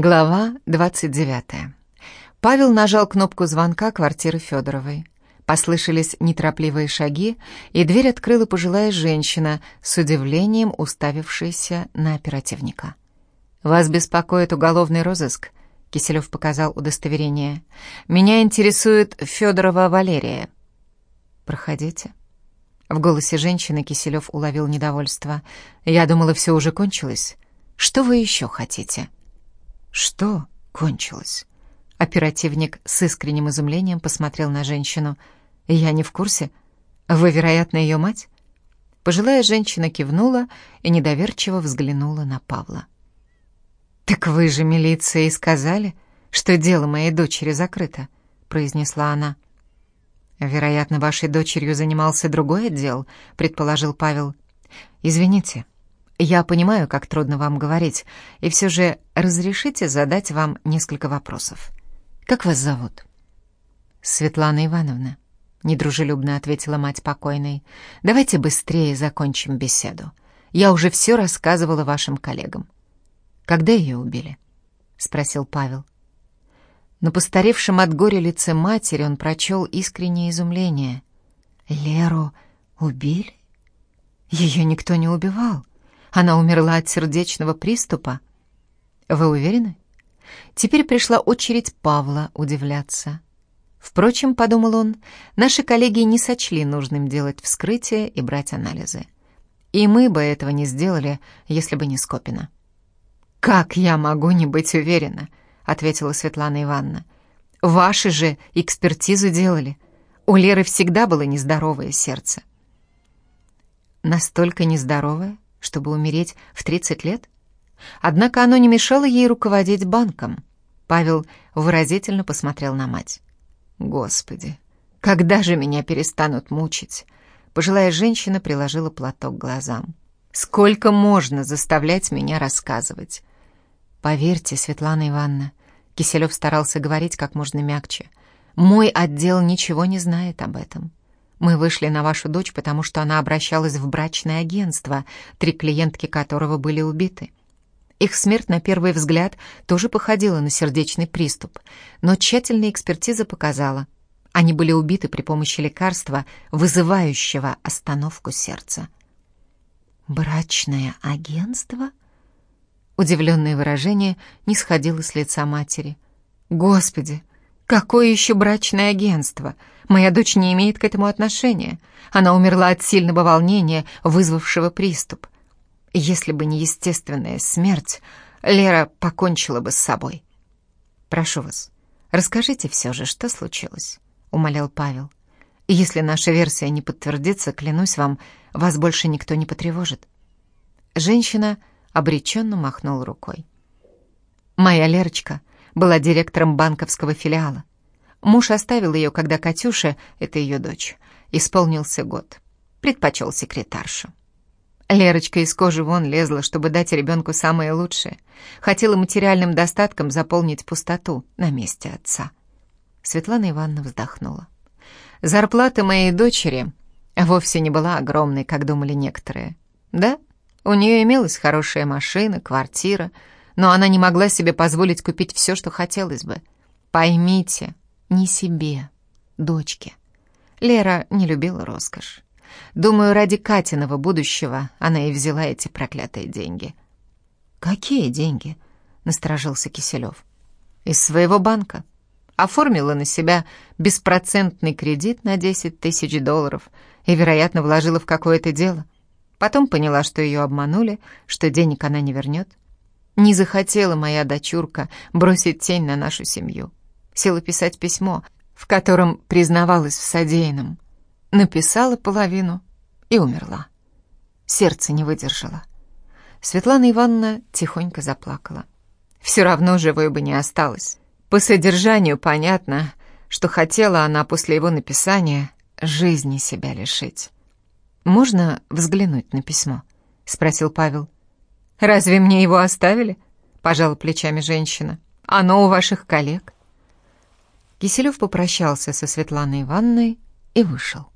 Глава 29. Павел нажал кнопку звонка квартиры Федоровой. Послышались неторопливые шаги, и дверь открыла пожилая женщина, с удивлением уставившаяся на оперативника. «Вас беспокоит уголовный розыск?» — Киселев показал удостоверение. «Меня интересует Федорова Валерия». «Проходите». В голосе женщины Киселев уловил недовольство. «Я думала, все уже кончилось. Что вы еще хотите?» «Что кончилось?» Оперативник с искренним изумлением посмотрел на женщину. «Я не в курсе. Вы, вероятно, ее мать?» Пожилая женщина кивнула и недоверчиво взглянула на Павла. «Так вы же милиция и сказали, что дело моей дочери закрыто», — произнесла она. «Вероятно, вашей дочерью занимался другой отдел», — предположил Павел. «Извините, я понимаю, как трудно вам говорить, и все же разрешите задать вам несколько вопросов. Как вас зовут? Светлана Ивановна, недружелюбно ответила мать покойной. Давайте быстрее закончим беседу. Я уже все рассказывала вашим коллегам. Когда ее убили? спросил Павел. На постаревшем от горя лице матери он прочел искреннее изумление. Леру убили? Ее никто не убивал. Она умерла от сердечного приступа. Вы уверены? Теперь пришла очередь Павла удивляться. Впрочем, подумал он, наши коллеги не сочли нужным делать вскрытие и брать анализы. И мы бы этого не сделали, если бы не Скопина. «Как я могу не быть уверена?» — ответила Светлана Ивановна. «Ваши же экспертизу делали. У Леры всегда было нездоровое сердце». «Настолько нездоровое?» Чтобы умереть в 30 лет? Однако оно не мешало ей руководить банком. Павел выразительно посмотрел на мать. «Господи, когда же меня перестанут мучить?» Пожилая женщина приложила платок к глазам. «Сколько можно заставлять меня рассказывать?» «Поверьте, Светлана Ивановна», — Киселев старался говорить как можно мягче, «мой отдел ничего не знает об этом. Мы вышли на вашу дочь, потому что она обращалась в брачное агентство, три клиентки которого были убиты. Их смерть на первый взгляд тоже походила на сердечный приступ, но тщательная экспертиза показала, они были убиты при помощи лекарства, вызывающего остановку сердца. «Брачное агентство?» Удивленное выражение не сходило с лица матери. «Господи, какое еще брачное агентство?» Моя дочь не имеет к этому отношения. Она умерла от сильного волнения, вызвавшего приступ. Если бы не естественная смерть, Лера покончила бы с собой. «Прошу вас, расскажите все же, что случилось», — умолял Павел. «Если наша версия не подтвердится, клянусь вам, вас больше никто не потревожит». Женщина обреченно махнула рукой. «Моя Лерочка была директором банковского филиала. Муж оставил ее, когда Катюша, это ее дочь, исполнился год. Предпочел секретаршу. Лерочка из кожи вон лезла, чтобы дать ребенку самое лучшее. Хотела материальным достатком заполнить пустоту на месте отца. Светлана Ивановна вздохнула. Зарплата моей дочери вовсе не была огромной, как думали некоторые. Да, у нее имелась хорошая машина, квартира, но она не могла себе позволить купить все, что хотелось бы. Поймите, не себе, дочке. Лера не любила роскошь. Думаю, ради Катиного будущего она и взяла эти проклятые деньги. «Какие деньги?» — насторожился Киселев. «Из своего банка. Оформила на себя беспроцентный кредит на 10 тысяч долларов и, вероятно, вложила в какое-то дело. Потом поняла, что ее обманули, что денег она не вернет. Не захотела моя дочурка бросить тень на нашу семью села писать письмо, в котором признавалась в содеянном. Написала половину и умерла. Сердце не выдержало. Светлана Ивановна тихонько заплакала. Все равно живой бы не осталось. По содержанию понятно, что хотела она после его написания жизни себя лишить. «Можно взглянуть на письмо?» — спросил Павел. «Разве мне его оставили?» — пожала плечами женщина. «Оно у ваших коллег». Киселев попрощался со Светланой Ивановной и вышел.